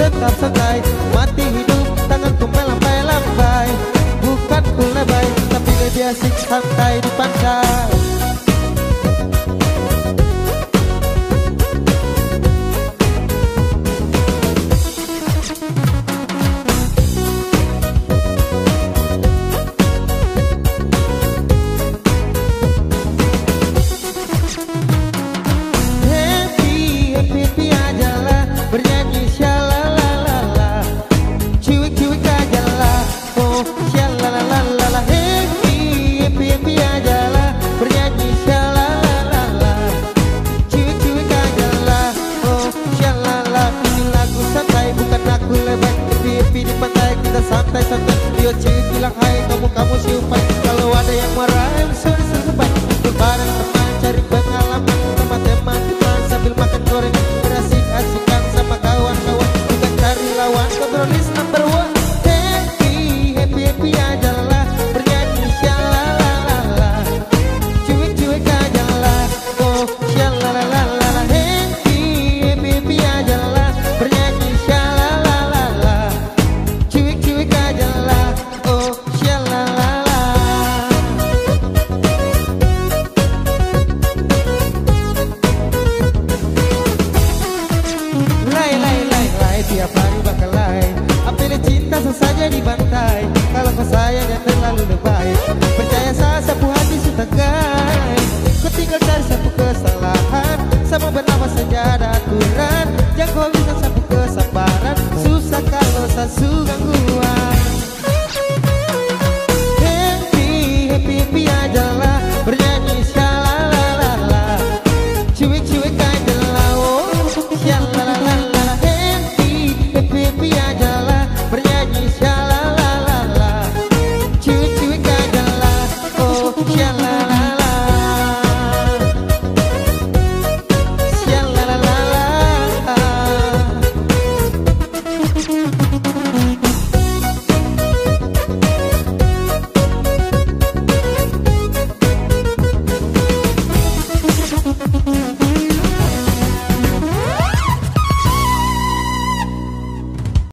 tetap santai. Nikmati hidup tanganku melambai-lambai. Bukan ku lebay tapi lebih asik santai di pantai Vamos... María